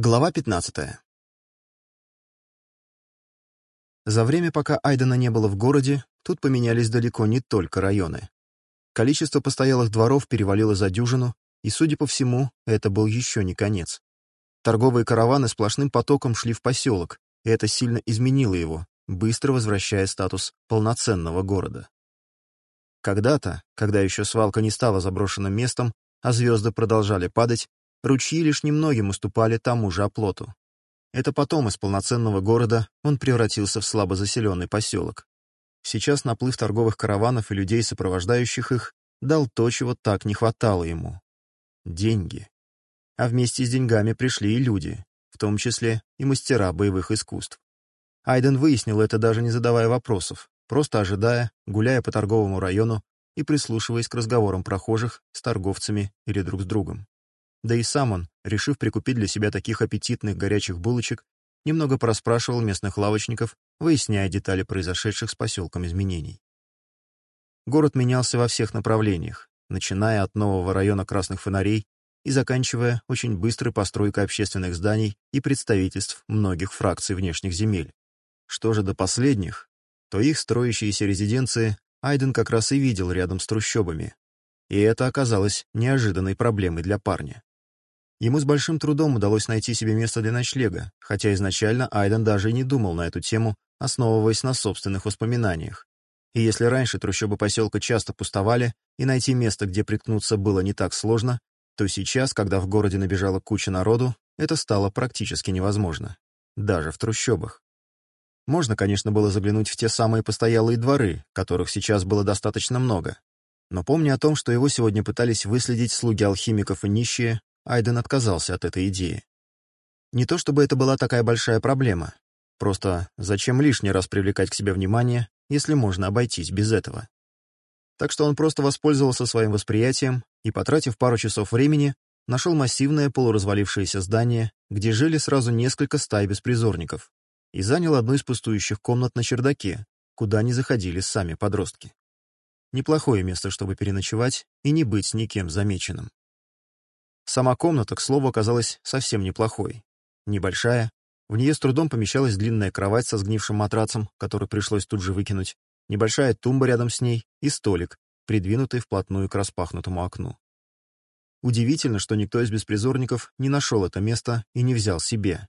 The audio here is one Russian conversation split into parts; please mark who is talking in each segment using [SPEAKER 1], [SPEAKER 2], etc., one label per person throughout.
[SPEAKER 1] Глава 15. За время, пока Айдена не было в городе, тут поменялись далеко не только районы. Количество постоялых дворов перевалило за дюжину, и, судя по всему, это был еще не конец. Торговые караваны сплошным потоком шли в поселок, и это сильно изменило его, быстро возвращая статус полноценного города. Когда-то, когда еще свалка не стала заброшенным местом, а звезды продолжали падать, Ручьи лишь немногим уступали тому же оплоту. Это потом из полноценного города он превратился в слабозаселенный поселок. Сейчас наплыв торговых караванов и людей, сопровождающих их, дал то, чего так не хватало ему. Деньги. А вместе с деньгами пришли и люди, в том числе и мастера боевых искусств. Айден выяснил это, даже не задавая вопросов, просто ожидая, гуляя по торговому району и прислушиваясь к разговорам прохожих с торговцами или друг с другом. Да и сам он, решив прикупить для себя таких аппетитных горячих булочек, немного проспрашивал местных лавочников, выясняя детали произошедших с поселком изменений. Город менялся во всех направлениях, начиная от нового района красных фонарей и заканчивая очень быстрой постройкой общественных зданий и представительств многих фракций внешних земель. Что же до последних, то их строящиеся резиденции Айден как раз и видел рядом с трущобами, и это оказалось неожиданной проблемой для парня. Ему с большим трудом удалось найти себе место для ночлега, хотя изначально Айден даже и не думал на эту тему, основываясь на собственных воспоминаниях. И если раньше трущобы поселка часто пустовали, и найти место, где приткнуться, было не так сложно, то сейчас, когда в городе набежала куча народу, это стало практически невозможно. Даже в трущобах. Можно, конечно, было заглянуть в те самые постоялые дворы, которых сейчас было достаточно много. Но помня о том, что его сегодня пытались выследить слуги алхимиков и нищие, Айден отказался от этой идеи. Не то чтобы это была такая большая проблема, просто зачем лишний раз привлекать к себе внимание, если можно обойтись без этого. Так что он просто воспользовался своим восприятием и, потратив пару часов времени, нашел массивное полуразвалившееся здание, где жили сразу несколько стай беспризорников, и занял одну из пустующих комнат на чердаке, куда не заходили сами подростки. Неплохое место, чтобы переночевать и не быть никем замеченным. Сама комната, к слову, оказалась совсем неплохой. Небольшая, в ней с трудом помещалась длинная кровать со сгнившим матрацем, который пришлось тут же выкинуть, небольшая тумба рядом с ней и столик, придвинутый вплотную к распахнутому окну. Удивительно, что никто из беспризорников не нашел это место и не взял себе.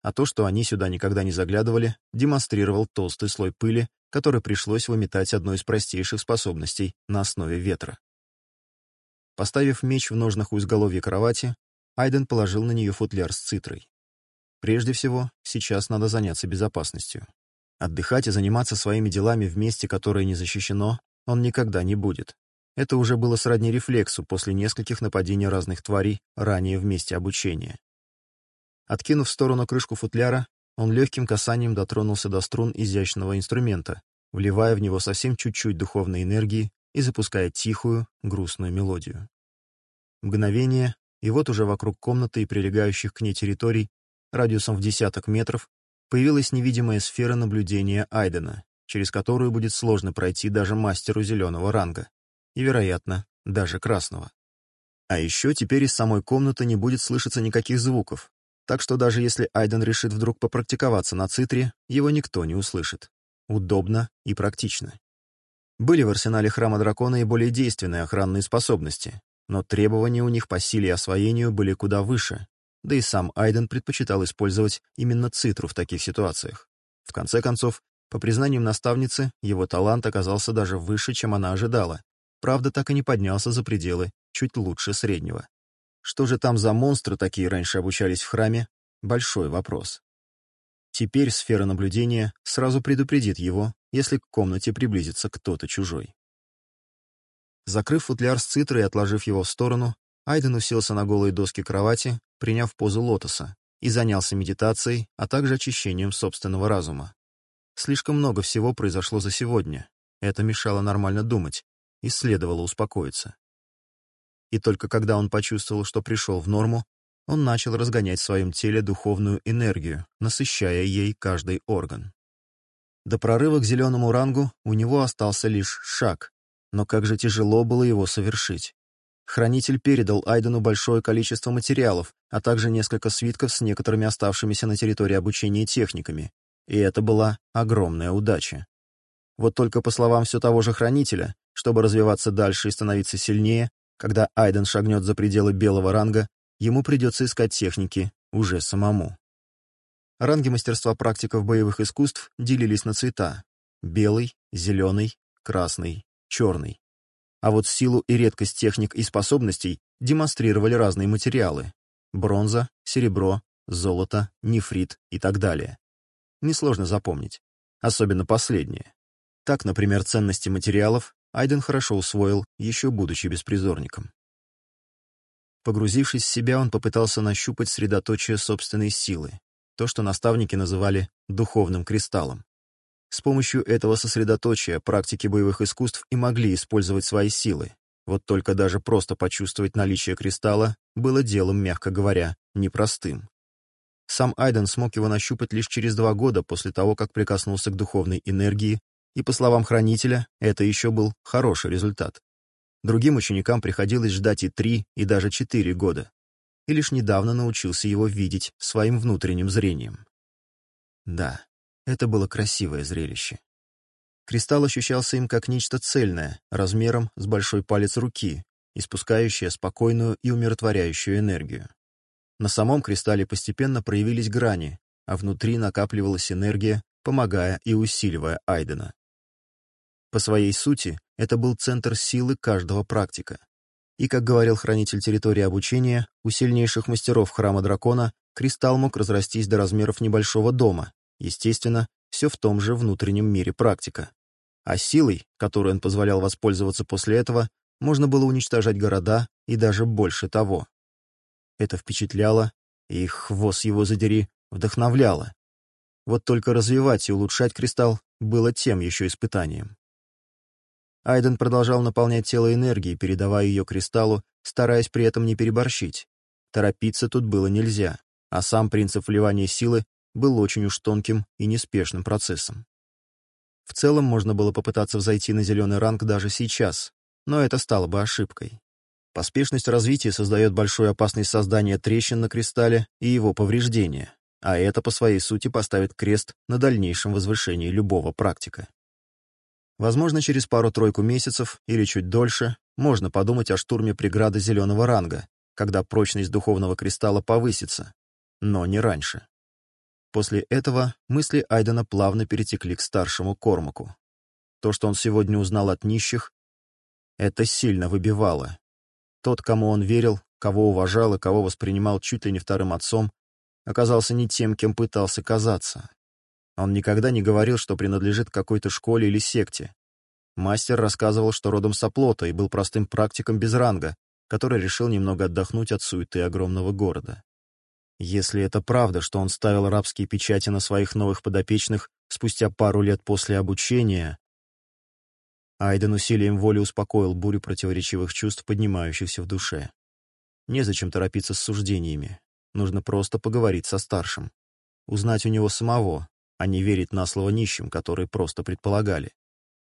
[SPEAKER 1] А то, что они сюда никогда не заглядывали, демонстрировал толстый слой пыли, который пришлось выметать одной из простейших способностей на основе ветра. Поставив меч в ножнах у изголовья кровати, Айден положил на нее футляр с цитрой. Прежде всего, сейчас надо заняться безопасностью. Отдыхать и заниматься своими делами в месте, которое не защищено, он никогда не будет. Это уже было сродни рефлексу после нескольких нападений разных тварей ранее в месте обучения. Откинув в сторону крышку футляра, он легким касанием дотронулся до струн изящного инструмента, вливая в него совсем чуть-чуть духовной энергии, и запуская тихую, грустную мелодию. Мгновение, и вот уже вокруг комнаты и прилегающих к ней территорий, радиусом в десяток метров, появилась невидимая сфера наблюдения Айдена, через которую будет сложно пройти даже мастеру зеленого ранга, и, вероятно, даже красного. А еще теперь из самой комнаты не будет слышаться никаких звуков, так что даже если Айден решит вдруг попрактиковаться на цитре, его никто не услышит. Удобно и практично. Были в арсенале храма дракона и более действенные охранные способности, но требования у них по силе и освоению были куда выше, да и сам Айден предпочитал использовать именно цитру в таких ситуациях. В конце концов, по признаниям наставницы, его талант оказался даже выше, чем она ожидала, правда, так и не поднялся за пределы, чуть лучше среднего. Что же там за монстры такие раньше обучались в храме? Большой вопрос. Теперь сфера наблюдения сразу предупредит его, если к комнате приблизится кто-то чужой. Закрыв футляр с цитрой и отложив его в сторону, Айден уселся на голые доски кровати, приняв позу лотоса, и занялся медитацией, а также очищением собственного разума. Слишком много всего произошло за сегодня. Это мешало нормально думать, и следовало успокоиться. И только когда он почувствовал, что пришел в норму, он начал разгонять в своем теле духовную энергию, насыщая ей каждый орган. До прорыва к зеленому рангу у него остался лишь шаг, но как же тяжело было его совершить. Хранитель передал Айдену большое количество материалов, а также несколько свитков с некоторыми оставшимися на территории обучения техниками, и это была огромная удача. Вот только по словам все того же Хранителя, чтобы развиваться дальше и становиться сильнее, когда Айден шагнет за пределы белого ранга, ему придется искать техники уже самому. Ранги мастерства практиков боевых искусств делились на цвета — белый, зеленый, красный, черный. А вот силу и редкость техник и способностей демонстрировали разные материалы — бронза, серебро, золото, нефрит и так далее. Несложно запомнить, особенно последние. Так, например, ценности материалов Айден хорошо усвоил, еще будучи беспризорником. Погрузившись в себя, он попытался нащупать средоточие собственной силы, то, что наставники называли «духовным кристаллом». С помощью этого сосредоточия практики боевых искусств и могли использовать свои силы, вот только даже просто почувствовать наличие кристалла было делом, мягко говоря, непростым. Сам Айден смог его нащупать лишь через два года после того, как прикоснулся к духовной энергии, и, по словам хранителя, это еще был хороший результат. Другим ученикам приходилось ждать и три, и даже четыре года. И лишь недавно научился его видеть своим внутренним зрением. Да, это было красивое зрелище. Кристалл ощущался им как нечто цельное, размером с большой палец руки, испускающее спокойную и умиротворяющую энергию. На самом кристалле постепенно проявились грани, а внутри накапливалась энергия, помогая и усиливая Айдена. По своей сути, это был центр силы каждого практика. И, как говорил хранитель территории обучения, у сильнейших мастеров храма дракона кристалл мог разрастись до размеров небольшого дома, естественно, все в том же внутреннем мире практика. А силой, которую он позволял воспользоваться после этого, можно было уничтожать города и даже больше того. Это впечатляло, и хвост его задери вдохновляло. Вот только развивать и улучшать кристалл было тем еще испытанием. Айден продолжал наполнять тело энергией, передавая ее кристаллу, стараясь при этом не переборщить. Торопиться тут было нельзя, а сам принцип вливания силы был очень уж тонким и неспешным процессом. В целом можно было попытаться взойти на зеленый ранг даже сейчас, но это стало бы ошибкой. Поспешность развития создает большую опасность создания трещин на кристалле и его повреждения, а это по своей сути поставит крест на дальнейшем возвышении любого практика. Возможно, через пару-тройку месяцев или чуть дольше можно подумать о штурме преграды зеленого ранга, когда прочность духовного кристалла повысится, но не раньше. После этого мысли Айдена плавно перетекли к старшему Кормаку. То, что он сегодня узнал от нищих, это сильно выбивало. Тот, кому он верил, кого уважал и кого воспринимал чуть ли не вторым отцом, оказался не тем, кем пытался казаться. Он никогда не говорил, что принадлежит какой-то школе или секте. Мастер рассказывал, что родом с оплота и был простым практиком без ранга, который решил немного отдохнуть от суеты огромного города. Если это правда, что он ставил рабские печати на своих новых подопечных спустя пару лет после обучения, Айден усилием воли успокоил бурю противоречивых чувств, поднимающихся в душе. Незачем торопиться с суждениями. Нужно просто поговорить со старшим. Узнать у него самого, а не верить на слово нищим, которые просто предполагали.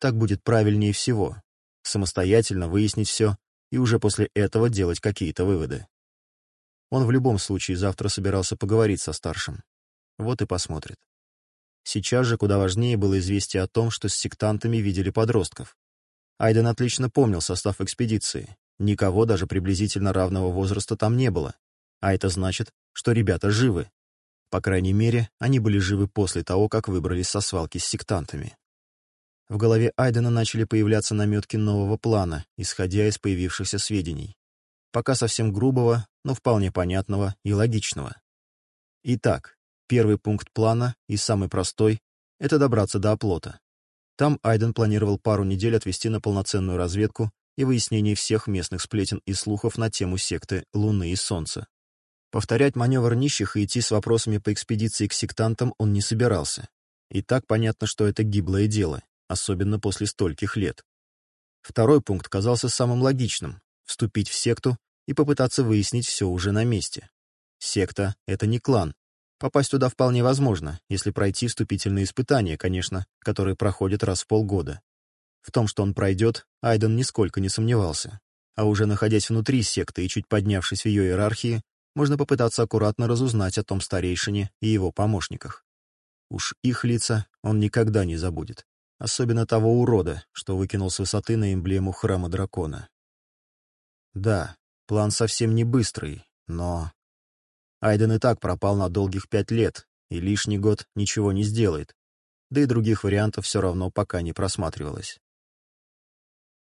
[SPEAKER 1] Так будет правильнее всего. Самостоятельно выяснить все и уже после этого делать какие-то выводы. Он в любом случае завтра собирался поговорить со старшим. Вот и посмотрит. Сейчас же куда важнее было известие о том, что с сектантами видели подростков. Айден отлично помнил состав экспедиции. Никого даже приблизительно равного возраста там не было. А это значит, что ребята живы. По крайней мере, они были живы после того, как выбрались со свалки с сектантами. В голове Айдена начали появляться наметки нового плана, исходя из появившихся сведений. Пока совсем грубого, но вполне понятного и логичного. Итак, первый пункт плана и самый простой — это добраться до оплота. Там Айден планировал пару недель отвести на полноценную разведку и выяснение всех местных сплетен и слухов на тему секты Луны и Солнца. Повторять маневр нищих и идти с вопросами по экспедиции к сектантам он не собирался. И так понятно, что это гиблое дело, особенно после стольких лет. Второй пункт казался самым логичным — вступить в секту и попытаться выяснить все уже на месте. Секта — это не клан. Попасть туда вполне возможно, если пройти вступительные испытания, конечно, которые проходят раз в полгода. В том, что он пройдет, Айден нисколько не сомневался. А уже находясь внутри секты и чуть поднявшись в ее иерархии, можно попытаться аккуратно разузнать о том старейшине и его помощниках. Уж их лица он никогда не забудет, особенно того урода, что выкинул с высоты на эмблему храма дракона. Да, план совсем не быстрый, но... Айден и так пропал на долгих пять лет, и лишний год ничего не сделает, да и других вариантов все равно пока не просматривалось.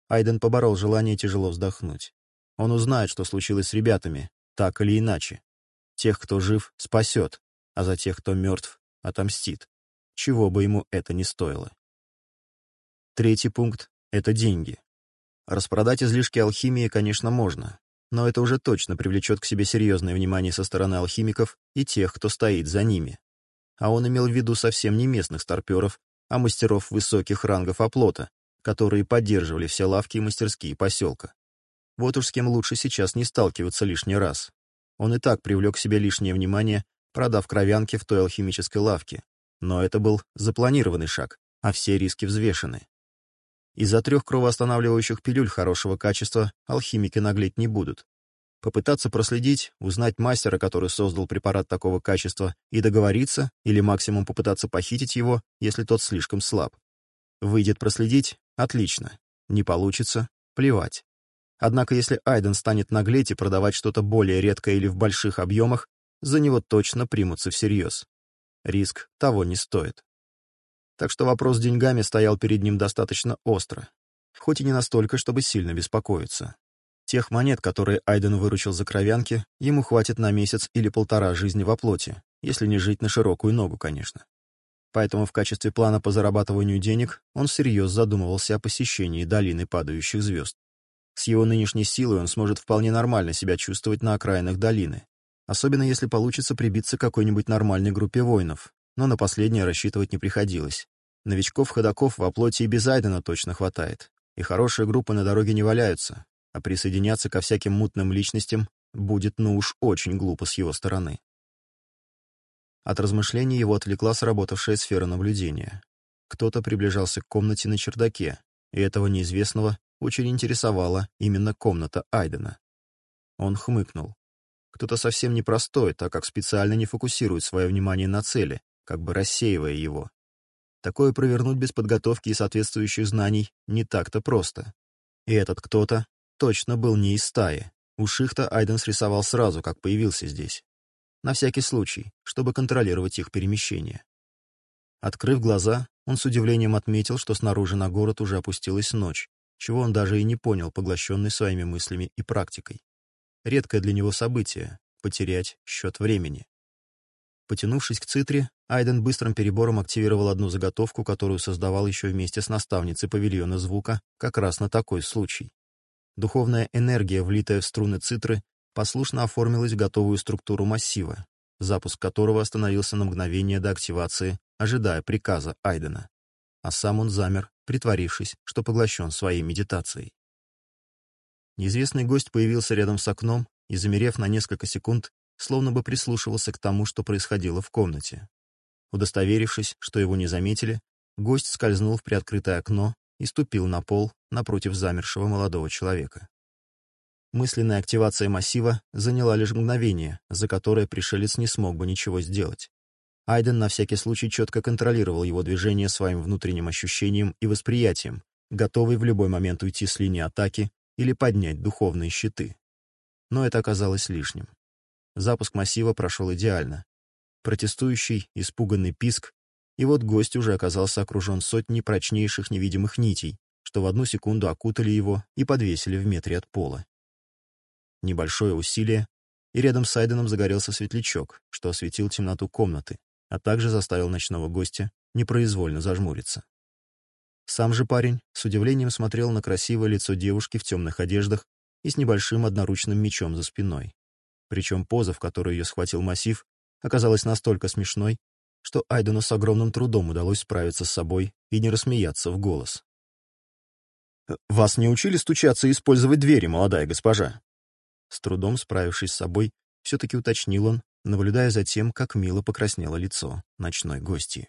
[SPEAKER 1] Айден поборол желание тяжело вздохнуть. Он узнает, что случилось с ребятами, так или иначе. Тех, кто жив, спасет, а за тех, кто мертв, отомстит. Чего бы ему это ни стоило. Третий пункт — это деньги. Распродать излишки алхимии, конечно, можно, но это уже точно привлечет к себе серьезное внимание со стороны алхимиков и тех, кто стоит за ними. А он имел в виду совсем не местных старперов, а мастеров высоких рангов оплота, которые поддерживали все лавки и мастерские поселка. Вот уж с кем лучше сейчас не сталкиваться лишний раз. Он и так привлек к себе лишнее внимание, продав кровянки в той алхимической лавке. Но это был запланированный шаг, а все риски взвешены. Из-за трех кровоостанавливающих пилюль хорошего качества алхимики наглеть не будут. Попытаться проследить, узнать мастера, который создал препарат такого качества, и договориться, или максимум попытаться похитить его, если тот слишком слаб. Выйдет проследить — отлично. Не получится — плевать. Однако если Айден станет наглеть и продавать что-то более редкое или в больших объемах, за него точно примутся всерьез. Риск того не стоит. Так что вопрос с деньгами стоял перед ним достаточно остро, хоть и не настолько, чтобы сильно беспокоиться. Тех монет, которые Айден выручил за кровянки, ему хватит на месяц или полтора жизни во плоти, если не жить на широкую ногу, конечно. Поэтому в качестве плана по зарабатыванию денег он всерьез задумывался о посещении долины падающих звезд. С его нынешней силой он сможет вполне нормально себя чувствовать на окраинах долины, особенно если получится прибиться к какой-нибудь нормальной группе воинов, но на последнее рассчитывать не приходилось. Новичков-ходаков во плоти и без Айдена точно хватает, и хорошие группы на дороге не валяются, а присоединяться ко всяким мутным личностям будет ну уж очень глупо с его стороны. От размышлений его отвлекла сработавшая сфера наблюдения. Кто-то приближался к комнате на чердаке, и этого неизвестного очень интересовала именно комната Айдена. Он хмыкнул. Кто-то совсем непростой, так как специально не фокусирует свое внимание на цели, как бы рассеивая его. Такое провернуть без подготовки и соответствующих знаний не так-то просто. И этот кто-то точно был не из стаи. У Шихта Айден срисовал сразу, как появился здесь. На всякий случай, чтобы контролировать их перемещение. Открыв глаза, он с удивлением отметил, что снаружи на город уже опустилась ночь, чего он даже и не понял, поглощенный своими мыслями и практикой. Редкое для него событие — потерять счет времени. Потянувшись к цитре, Айден быстрым перебором активировал одну заготовку, которую создавал еще вместе с наставницей павильона звука, как раз на такой случай. Духовная энергия, влитая в струны цитры, послушно оформилась в готовую структуру массива, запуск которого остановился на мгновение до активации, ожидая приказа Айдена. А сам он замер, притворившись, что поглощен своей медитацией. Неизвестный гость появился рядом с окном и, замерев на несколько секунд, словно бы прислушивался к тому, что происходило в комнате. Удостоверившись, что его не заметили, гость скользнул в приоткрытое окно и ступил на пол напротив замершего молодого человека. Мысленная активация массива заняла лишь мгновение, за которое пришелец не смог бы ничего сделать. Айден на всякий случай четко контролировал его движение своим внутренним ощущением и восприятием, готовый в любой момент уйти с линии атаки или поднять духовные щиты. Но это оказалось лишним. Запуск массива прошел идеально. Протестующий, испуганный писк, и вот гость уже оказался окружен сотней прочнейших невидимых нитей, что в одну секунду окутали его и подвесили в метре от пола. Небольшое усилие, и рядом с Айденом загорелся светлячок, что осветил темноту комнаты, а также заставил ночного гостя непроизвольно зажмуриться. Сам же парень с удивлением смотрел на красивое лицо девушки в темных одеждах и с небольшим одноручным мечом за спиной. Причем поза, в которой ее схватил массив, оказалась настолько смешной, что Айдену с огромным трудом удалось справиться с собой и не рассмеяться в голос. «Вас не учили стучаться и использовать двери, молодая госпожа?» С трудом справившись с собой, все-таки уточнил он, наблюдая за тем, как мило покраснело лицо ночной гости.